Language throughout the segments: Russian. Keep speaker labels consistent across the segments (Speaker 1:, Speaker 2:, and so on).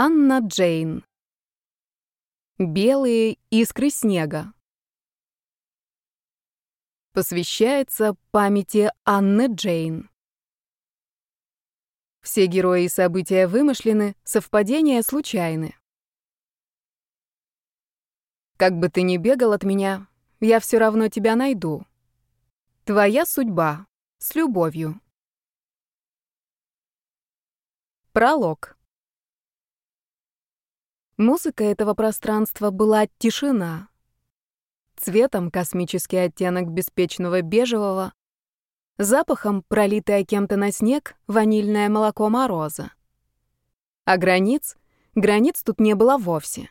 Speaker 1: Анна Джейн. Белые искры снега. Посвящается памяти Анны Джейн. Все герои и события вымышлены, совпадения случайны. Как бы ты ни бегал от меня, я все равно тебя найду. Твоя судьба. С любовью. Пролог. Музыка этого пространства была тишина. Цветом космический оттенок беспечного бежевого, запахом пролитое кем-то на снег ванильное молоко мороза. А границ? Границ тут не было вовсе.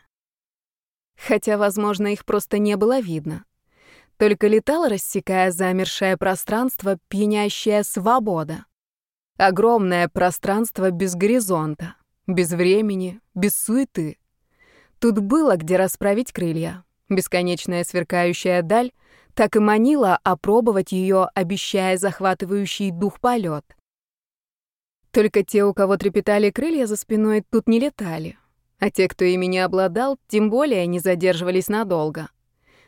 Speaker 1: Хотя, возможно, их просто не было видно. Только летала, рассекая замершее пространство, пьянящая свобода. Огромное пространство без горизонта, без времени, без суеты. Тут было где расправить крылья. Бесконечная сверкающая даль так и манила опробовать ее, обещая захватывающий дух полет. Только те, у кого трепетали крылья за спиной, тут не летали. А те, кто ими не обладал, тем более не задерживались надолго.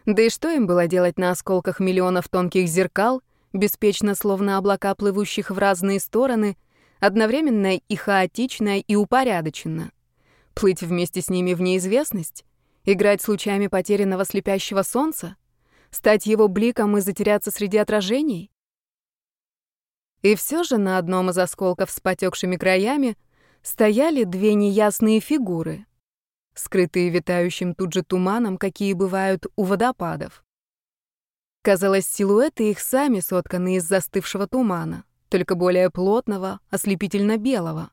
Speaker 1: Да и что им было делать на осколках миллионов тонких зеркал, беспечно словно облака, плывущих в разные стороны, одновременно и хаотично, и упорядоченно? Плыть вместе с ними в неизвестность? Играть с лучами потерянного слепящего солнца? Стать его бликом и затеряться среди отражений? И все же на одном из осколков с потекшими краями стояли две неясные фигуры, скрытые витающим тут же туманом, какие бывают у водопадов. Казалось, силуэты их сами сотканы из застывшего тумана, только более плотного, ослепительно-белого.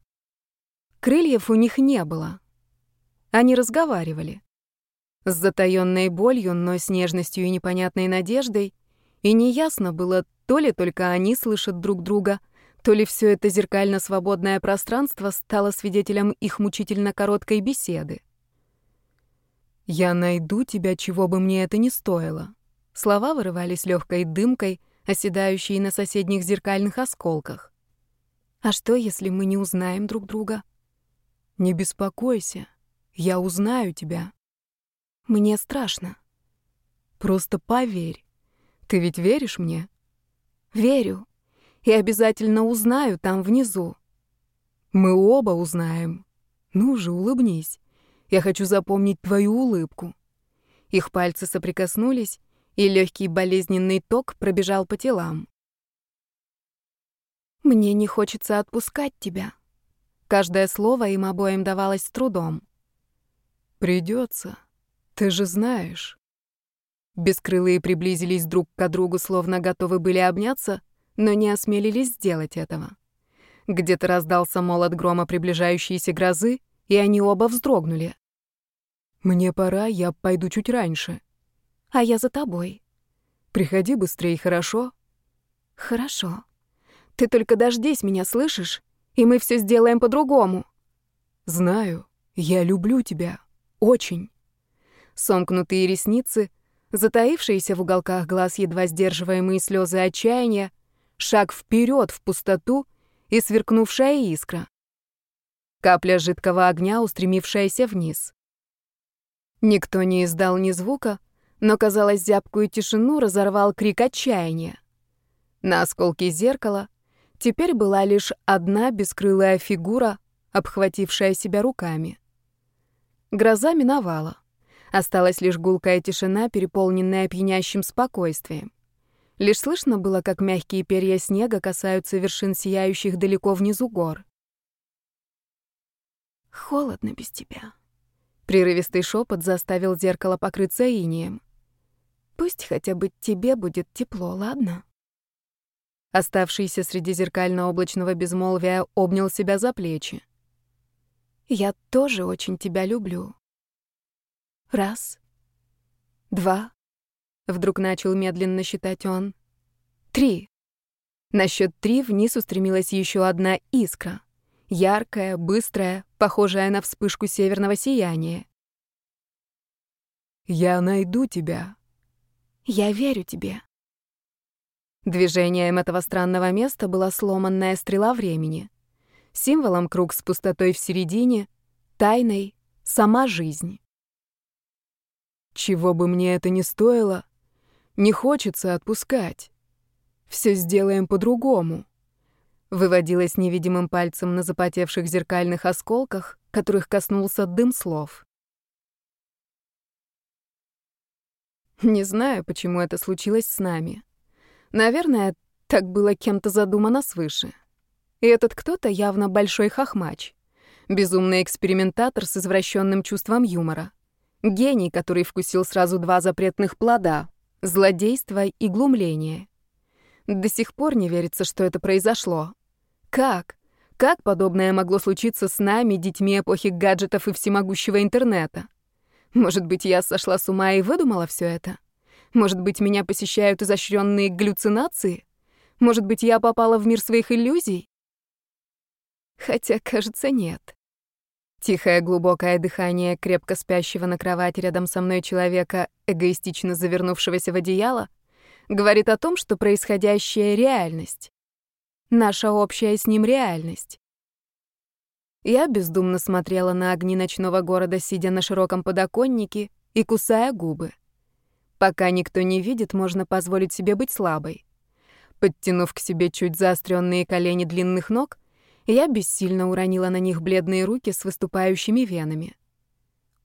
Speaker 1: Крыльев у них не было, они разговаривали. С затаённой болью, но с нежностью и непонятной надеждой, и неясно было, то ли только они слышат друг друга, то ли все это зеркально-свободное пространство стало свидетелем их мучительно короткой беседы. «Я найду тебя, чего бы мне это ни стоило». Слова вырывались легкой дымкой, оседающей на соседних зеркальных осколках. «А что, если мы не узнаем друг друга?» «Не беспокойся. Я узнаю тебя. Мне страшно. Просто поверь. Ты ведь веришь мне? Верю. И обязательно узнаю там внизу. Мы оба узнаем. Ну же, улыбнись. Я хочу запомнить твою улыбку. Их пальцы соприкоснулись, и легкий болезненный ток пробежал по телам. Мне не хочется отпускать тебя. Каждое слово им обоим давалось с трудом. Придется. Ты же знаешь. Бескрылые приблизились друг к другу, словно готовы были обняться, но не осмелились сделать этого. Где-то раздался молот грома приближающейся грозы, и они оба вздрогнули. «Мне пора, я пойду чуть раньше». «А я за тобой». «Приходи быстрее, хорошо?» «Хорошо. Ты только дождись меня, слышишь? И мы все сделаем по-другому». «Знаю. Я люблю тебя». Очень. Сомкнутые ресницы, затаившиеся в уголках глаз едва сдерживаемые слезы отчаяния, шаг вперед в пустоту и сверкнувшая искра. Капля жидкого огня, устремившаяся вниз. Никто не издал ни звука, но, казалось, зябкую тишину разорвал крик отчаяния. На осколке зеркала теперь была лишь одна бескрылая фигура, обхватившая себя руками. Гроза миновала. Осталась лишь гулкая тишина, переполненная пьянящим спокойствием. Лишь слышно было, как мягкие перья снега касаются вершин сияющих далеко внизу гор. «Холодно без тебя». Прерывистый шепот заставил зеркало покрыться инием. «Пусть хотя бы тебе будет тепло, ладно?» Оставшийся среди зеркально-облачного безмолвия обнял себя за плечи. Я тоже очень тебя люблю. Раз. Два. Вдруг начал медленно считать он. Три. На счет три вниз устремилась еще одна искра. Яркая, быстрая, похожая на вспышку северного сияния. «Я найду тебя». «Я верю тебе». Движением этого странного места была сломанная стрела времени. Символом круг с пустотой в середине, тайной сама жизнь.
Speaker 2: Чего бы мне это ни стоило, не хочется отпускать. Все сделаем по-другому.
Speaker 1: Выводилась невидимым пальцем на запотевших зеркальных осколках, которых коснулся дым слов. Не знаю, почему это случилось с нами. Наверное, так было кем-то задумано свыше. И этот кто-то явно большой хохмач. Безумный экспериментатор с извращенным чувством юмора. Гений, который вкусил сразу два запретных плода — злодейство и глумление. До сих пор не верится, что это произошло. Как? Как подобное могло случиться с нами, детьми эпохи гаджетов и всемогущего интернета? Может быть, я сошла с ума и выдумала все это? Может быть, меня посещают изощренные галлюцинации? Может быть, я попала в мир своих иллюзий? Хотя, кажется, нет. Тихое глубокое дыхание крепко спящего на кровати рядом со мной человека, эгоистично завернувшегося в одеяло, говорит о том, что происходящее — реальность. Наша общая с ним реальность. Я бездумно смотрела на огни ночного города, сидя на широком подоконнике и кусая губы. Пока никто не видит, можно позволить себе быть слабой. Подтянув к себе чуть заостренные колени длинных ног, я бессильно уронила на них бледные руки с выступающими венами.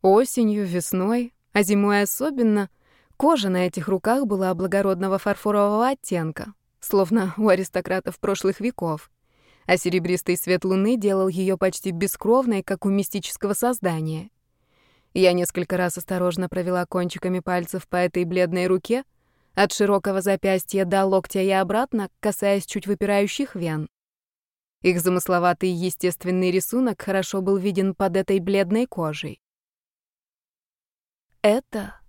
Speaker 1: Осенью, весной, а зимой особенно — Кожа на этих руках была благородного фарфорового оттенка, словно у аристократов прошлых веков, а серебристый свет луны делал ее почти бескровной, как у мистического создания. Я несколько раз осторожно провела кончиками пальцев по этой бледной руке, от широкого запястья до локтя и обратно, касаясь чуть выпирающих вен. Их замысловатый естественный рисунок хорошо был виден под этой бледной кожей. Это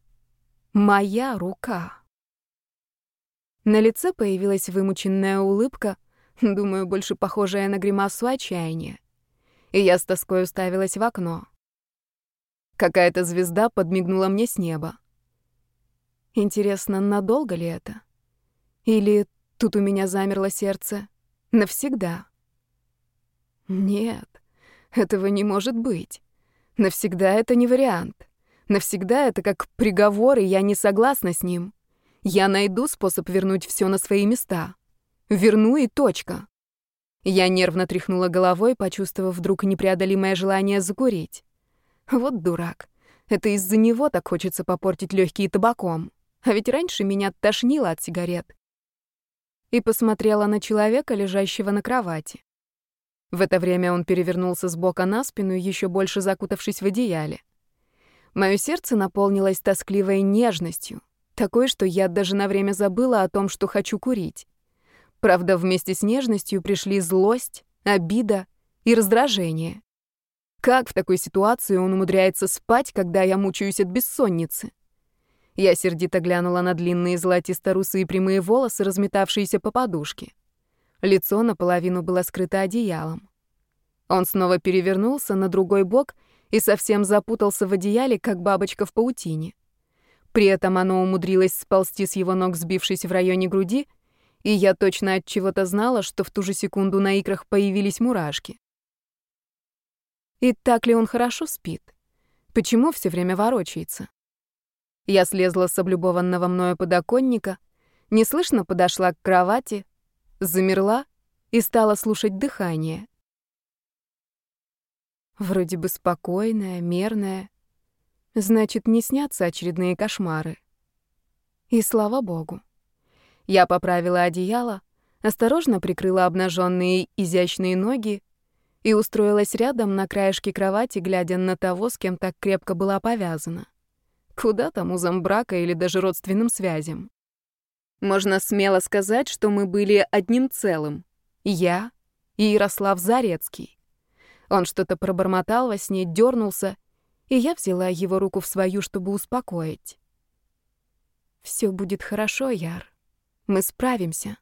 Speaker 1: Моя рука. На лице появилась вымученная улыбка, думаю, больше похожая на гримасу отчаяния. И я с тоской уставилась в окно. Какая-то звезда подмигнула мне с неба. Интересно, надолго ли это? Или тут у меня замерло сердце навсегда? Нет, этого не может быть. Навсегда это не вариант. Навсегда это как приговор, и я не согласна с ним. Я найду способ вернуть все на свои места. Верну и точка. Я нервно тряхнула головой, почувствовав вдруг непреодолимое желание закурить. Вот дурак. Это из-за него так хочется попортить легкие табаком. А ведь раньше меня тошнило от сигарет. И посмотрела на человека, лежащего на кровати. В это время он перевернулся с бока на спину, еще больше закутавшись в одеяле. Мое сердце наполнилось тоскливой нежностью, такой, что я даже на время забыла о том, что хочу курить. Правда, вместе с нежностью пришли злость, обида и раздражение. Как в такой ситуации он умудряется спать, когда я мучаюсь от бессонницы? Я сердито глянула на длинные золотисто-русые прямые волосы, разметавшиеся по подушке. Лицо наполовину было скрыто одеялом. Он снова перевернулся на другой бок и совсем запутался в одеяле, как бабочка в паутине. При этом оно умудрилось сползти с его ног, сбившись в районе груди, и я точно от чего-то знала, что в ту же секунду на икрах появились мурашки. И так ли он хорошо спит? Почему все время ворочается? Я слезла с облюбованного мною подоконника, неслышно подошла к кровати, замерла и стала слушать дыхание. Вроде бы спокойная, мерная. Значит, не снятся очередные кошмары. И слава богу. Я поправила одеяло, осторожно прикрыла обнаженные изящные ноги и устроилась рядом на краешке кровати, глядя на того, с кем так крепко была повязана. Куда там узам брака или даже родственным связям? Можно смело сказать, что мы были одним целым. Я и Ярослав Зарецкий. Он что-то пробормотал во сне, дернулся, и я взяла его руку в свою, чтобы успокоить. Все будет хорошо, Яр. Мы справимся.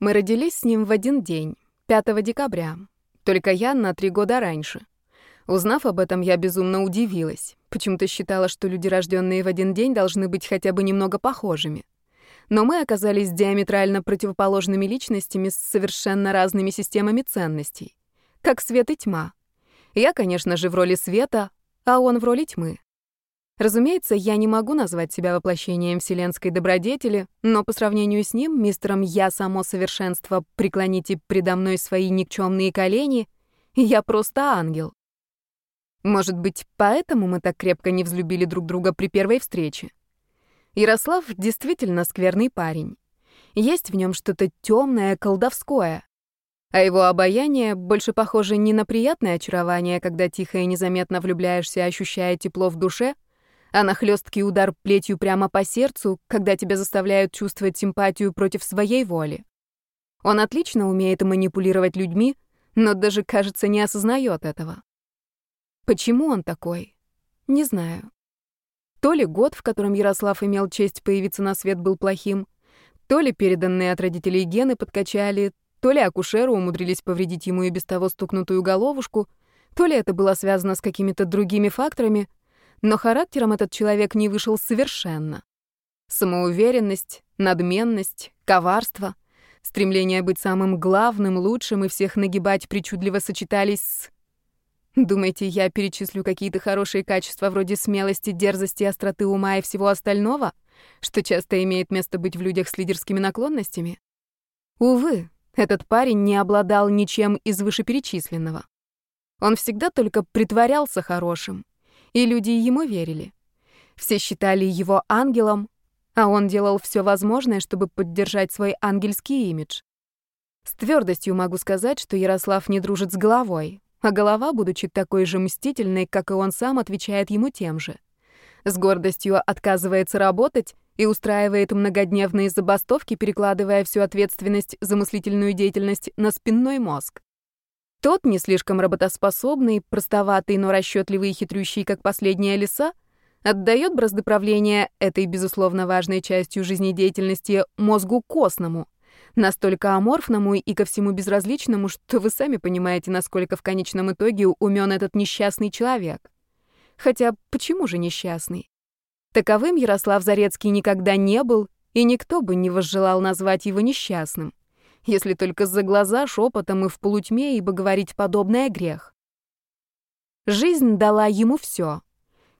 Speaker 1: Мы родились с ним в один день, 5 декабря. Только я на три года раньше. Узнав об этом, я безумно удивилась. Почему-то считала, что люди, рожденные в один день, должны быть хотя бы немного похожими но мы оказались диаметрально противоположными личностями с совершенно разными системами ценностей. как свет и тьма. Я, конечно же, в роли света, а он в роли тьмы. Разумеется, я не могу назвать себя воплощением вселенской добродетели, но по сравнению с ним, мистером «Я само совершенство, преклоните предо мной свои никчемные колени», я просто ангел. Может быть, поэтому мы так крепко не взлюбили друг друга при первой встрече. Ярослав действительно скверный парень. Есть в нем что-то темное, колдовское. А его обаяние больше похоже не на приятное очарование, когда тихо и незаметно влюбляешься, ощущая тепло в душе — а нахлёсткий удар плетью прямо по сердцу, когда тебя заставляют чувствовать симпатию против своей воли. Он отлично умеет манипулировать людьми, но даже, кажется, не осознает этого. Почему он такой? Не знаю. То ли год, в котором Ярослав имел честь появиться на свет, был плохим, то ли переданные от родителей гены подкачали, то ли акушеры умудрились повредить ему и без того стукнутую головушку, то ли это было связано с какими-то другими факторами — но характером этот человек не вышел совершенно. Самоуверенность, надменность, коварство, стремление быть самым главным, лучшим и всех нагибать причудливо сочетались с... Думаете, я перечислю какие-то хорошие качества вроде смелости, дерзости, остроты ума и всего остального, что часто имеет место быть в людях с лидерскими наклонностями? Увы, этот парень не обладал ничем из вышеперечисленного. Он всегда только притворялся хорошим, и люди ему верили. Все считали его ангелом, а он делал все возможное, чтобы поддержать свой ангельский имидж. С твердостью могу сказать, что Ярослав не дружит с головой, а голова, будучи такой же мстительной, как и он сам, отвечает ему тем же. С гордостью отказывается работать и устраивает многодневные забастовки, перекладывая всю ответственность за мыслительную деятельность на спинной мозг. Тот, не слишком работоспособный, простоватый, но расчетливый и хитрющий, как последняя лиса, отдает бразды правления этой, безусловно, важной частью жизнедеятельности мозгу костному, настолько аморфному и ко всему безразличному, что вы сами понимаете, насколько в конечном итоге умен этот несчастный человек. Хотя почему же несчастный? Таковым Ярослав Зарецкий никогда не был, и никто бы не возжелал назвать его несчастным если только за глаза шепотом и в полутьме, ибо говорить подобное грех. Жизнь дала ему все: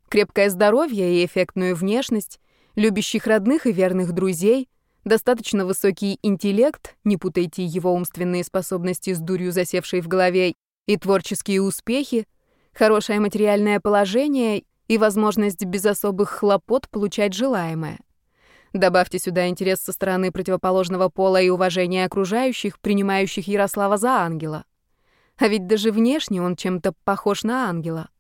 Speaker 1: Крепкое здоровье и эффектную внешность, любящих родных и верных друзей, достаточно высокий интеллект, не путайте его умственные способности с дурью, засевшей в голове, и творческие успехи, хорошее материальное положение и возможность без особых хлопот получать желаемое. Добавьте сюда интерес со стороны противоположного пола и уважение окружающих, принимающих Ярослава за ангела. А ведь даже внешне он чем-то похож на ангела.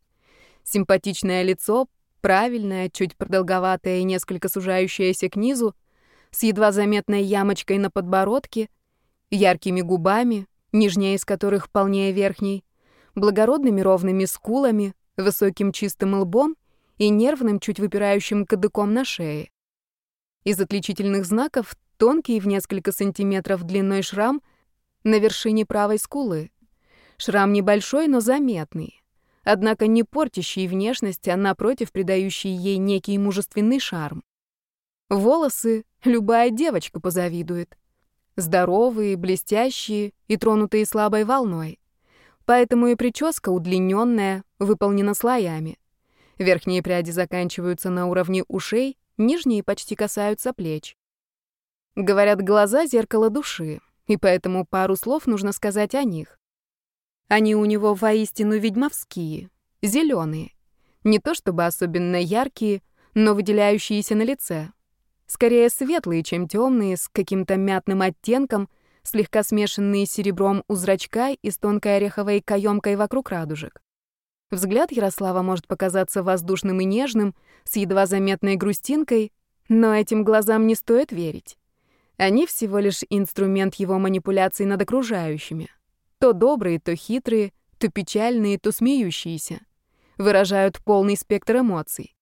Speaker 1: Симпатичное лицо, правильное, чуть продолговатое и несколько сужающееся к низу, с едва заметной ямочкой на подбородке, яркими губами, нижняя из которых полнее верхней, благородными ровными скулами, высоким чистым лбом и нервным, чуть выпирающим кадыком на шее. Из отличительных знаков тонкий в несколько сантиметров длиной шрам на вершине правой скулы. Шрам небольшой, но заметный. Однако не портящий внешность, а напротив придающий ей некий мужественный шарм. Волосы любая девочка позавидует. Здоровые, блестящие и тронутые слабой волной. Поэтому и прическа удлиненная, выполнена слоями. Верхние пряди заканчиваются на уровне ушей, нижние почти касаются плеч. Говорят, глаза — зеркало души, и поэтому пару слов нужно сказать о них. Они у него воистину ведьмовские, зеленые, не то чтобы особенно яркие, но выделяющиеся на лице. Скорее светлые, чем темные, с каким-то мятным оттенком, слегка смешанные с серебром у зрачка и с тонкой ореховой каемкой вокруг радужек. Взгляд Ярослава может показаться воздушным и нежным, с едва заметной грустинкой, но этим глазам не стоит верить. Они всего лишь инструмент его манипуляций над окружающими. То добрые, то хитрые, то печальные, то смеющиеся. Выражают полный спектр эмоций.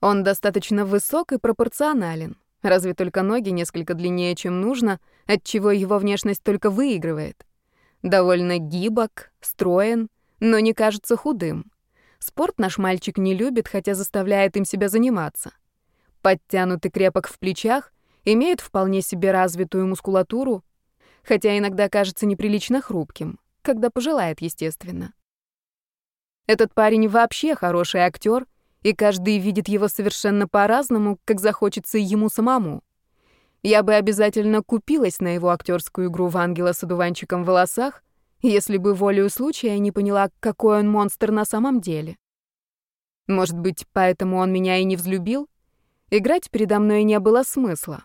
Speaker 1: Он достаточно высок и пропорционален, разве только ноги несколько длиннее, чем нужно, отчего его внешность только выигрывает. Довольно гибок, строен, но не кажется худым. Спорт наш мальчик не любит, хотя заставляет им себя заниматься. Подтянутый крепок в плечах, имеет вполне себе развитую мускулатуру, хотя иногда кажется неприлично хрупким, когда пожелает, естественно. Этот парень вообще хороший актер, и каждый видит его совершенно по-разному, как захочется ему самому. Я бы обязательно купилась на его актерскую игру в ангела с одуванчиком в волосах, если бы волею случая не поняла, какой он монстр на самом деле. Может быть, поэтому он меня и не взлюбил? Играть передо мной не было смысла.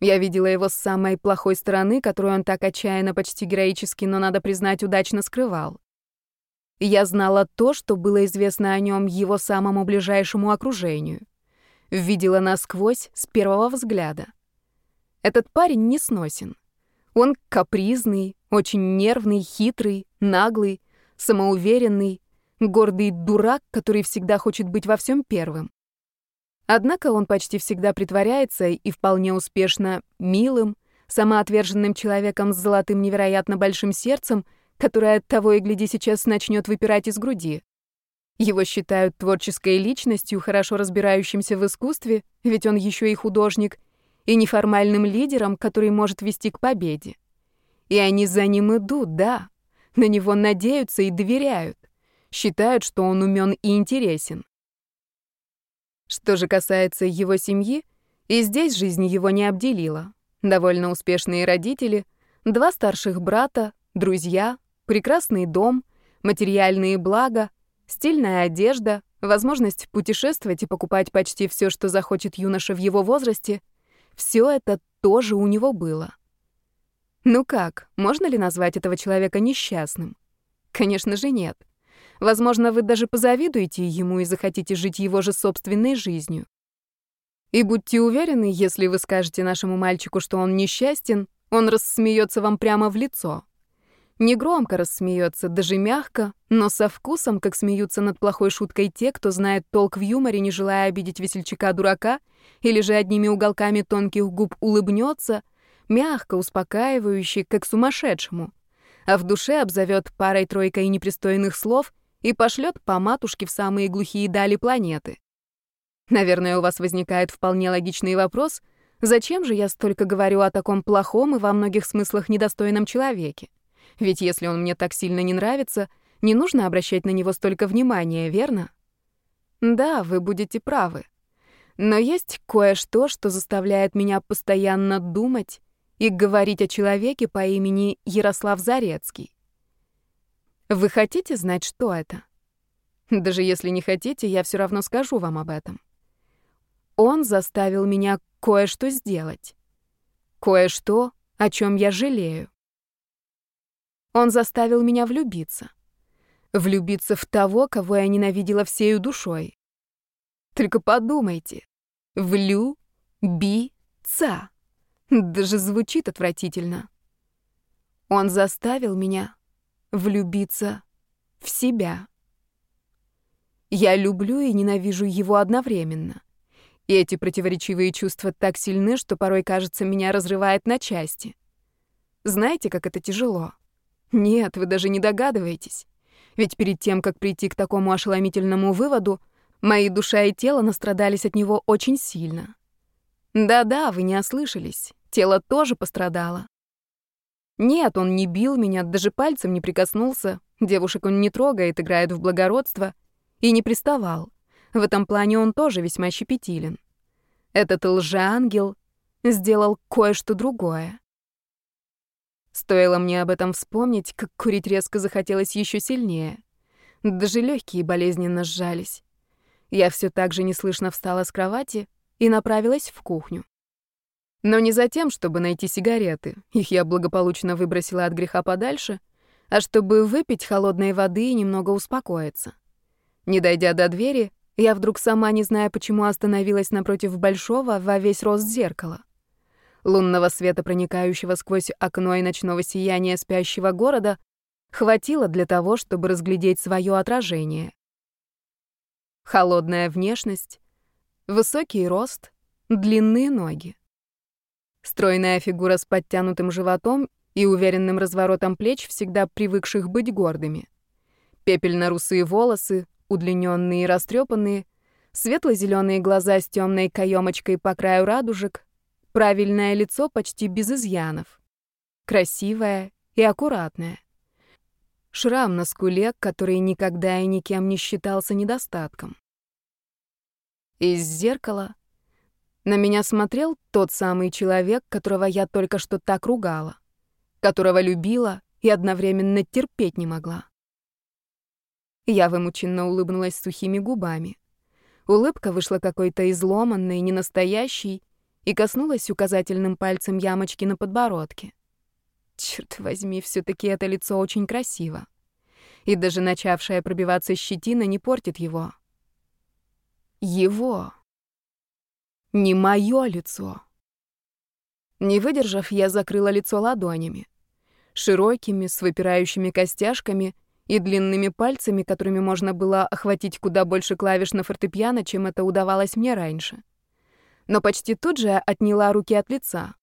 Speaker 1: Я видела его с самой плохой стороны, которую он так отчаянно, почти героически, но, надо признать, удачно скрывал. Я знала то, что было известно о нем его самому ближайшему окружению. Видела насквозь с первого взгляда. Этот парень не сносен. Он капризный, очень нервный, хитрый, наглый, самоуверенный, гордый дурак, который всегда хочет быть во всем первым. Однако он почти всегда притворяется и вполне успешно милым, самоотверженным человеком с золотым невероятно большим сердцем, которое от того и гляди сейчас начнет выпирать из груди. Его считают творческой личностью, хорошо разбирающимся в искусстве, ведь он еще и художник, и неформальным лидером, который может вести к победе. И они за ним идут, да. На него надеются и доверяют. Считают, что он умен и интересен. Что же касается его семьи, и здесь жизнь его не обделила. Довольно успешные родители, два старших брата, друзья, прекрасный дом, материальные блага, стильная одежда, возможность путешествовать и покупать почти все, что захочет юноша в его возрасте — все это тоже у него было. Ну как, можно ли назвать этого человека несчастным? Конечно же нет. Возможно, вы даже позавидуете ему и захотите жить его же собственной жизнью. И будьте уверены, если вы скажете нашему мальчику, что он несчастен, он рассмеется вам прямо в лицо. Не громко рассмеется, даже мягко, но со вкусом, как смеются над плохой шуткой те, кто знает толк в юморе, не желая обидеть весельчака-дурака, или же одними уголками тонких губ улыбнется, мягко, успокаивающе, как сумасшедшему, а в душе обзовет парой-тройкой непристойных слов — и пошлет по матушке в самые глухие дали планеты. Наверное, у вас возникает вполне логичный вопрос, зачем же я столько говорю о таком плохом и во многих смыслах недостойном человеке? Ведь если он мне так сильно не нравится, не нужно обращать на него столько внимания, верно? Да, вы будете правы. Но есть кое-что, что заставляет меня постоянно думать и говорить о человеке по имени Ярослав Зарецкий. Вы хотите знать, что это? Даже если не хотите, я все равно скажу вам об этом. Он заставил меня кое-что сделать. Кое-что, о чем я жалею. Он заставил меня влюбиться. Влюбиться в того, кого я ненавидела всею душой. Только подумайте. Влюбиться. Даже звучит отвратительно. Он заставил меня влюбиться в себя. Я люблю и ненавижу его одновременно. И эти противоречивые чувства так сильны, что порой, кажется, меня разрывает на части. Знаете, как это тяжело? Нет, вы даже не догадываетесь. Ведь перед тем, как прийти к такому ошеломительному выводу, мои душа и тело настрадались от него очень сильно. Да-да, вы не ослышались. Тело тоже пострадало. Нет, он не бил меня, даже пальцем не прикоснулся. Девушек он не трогает, играет в благородство. И не приставал. В этом плане он тоже весьма щепетилен. Этот лжеангел сделал кое-что другое. Стоило мне об этом вспомнить, как курить резко захотелось еще сильнее. Даже легкие болезненно сжались. Я все так же неслышно встала с кровати и направилась в кухню. Но не за тем, чтобы найти сигареты, их я благополучно выбросила от греха подальше, а чтобы выпить холодной воды и немного успокоиться. Не дойдя до двери, я вдруг сама, не зная почему, остановилась напротив большого во весь рост зеркала. Лунного света, проникающего сквозь окно и ночного сияния спящего города, хватило для того, чтобы разглядеть свое отражение. Холодная внешность, высокий рост, длинные ноги. Стройная фигура с подтянутым животом и уверенным разворотом плеч, всегда привыкших быть гордыми. Пепельно-русые волосы, удлиненные и растрепанные, светло-зеленые глаза с темной каемочкой по краю радужек, правильное лицо почти без изъянов, красивое и аккуратное. шрам на скуле, который никогда и никем не считался недостатком. Из зеркала на меня смотрел тот самый человек, которого я только что так ругала, которого любила и одновременно терпеть не могла. Я вымученно улыбнулась сухими губами. Улыбка вышла какой-то изломанной, ненастоящей и коснулась указательным пальцем ямочки на подбородке. Черт возьми, все таки это лицо очень красиво. И даже начавшая пробиваться щетина не портит его. Его. Не мое лицо. Не выдержав, я закрыла лицо ладонями. Широкими, с выпирающими костяшками и длинными пальцами, которыми можно было охватить куда больше клавиш на фортепиано, чем это удавалось мне раньше. Но почти тут же отняла руки от лица.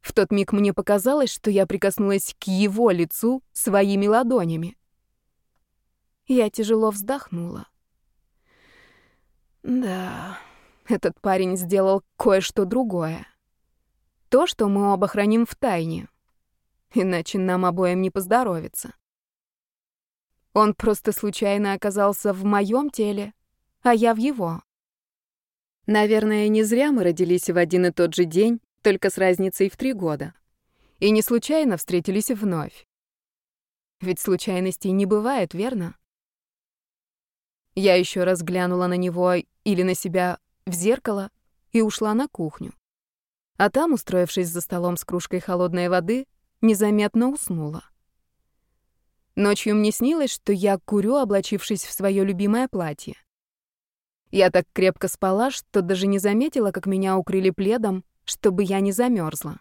Speaker 1: В тот миг мне показалось, что я прикоснулась к его лицу своими ладонями. Я тяжело вздохнула. Да, этот парень сделал кое-что другое. То, что мы оба храним в тайне. Иначе нам обоим не поздоровится. Он просто случайно оказался в моем теле, а я в его. Наверное, не зря мы родились в один и тот же день, только с разницей в три года. И не случайно встретились вновь. Ведь случайностей не бывает, верно? Я еще раз глянула на него или на себя в зеркало и ушла на кухню. А там, устроившись за столом с кружкой холодной воды, незаметно уснула. Ночью мне снилось, что я курю, облачившись в свое любимое платье. Я так крепко спала, что даже не заметила, как меня укрыли пледом, чтобы я не замерзла.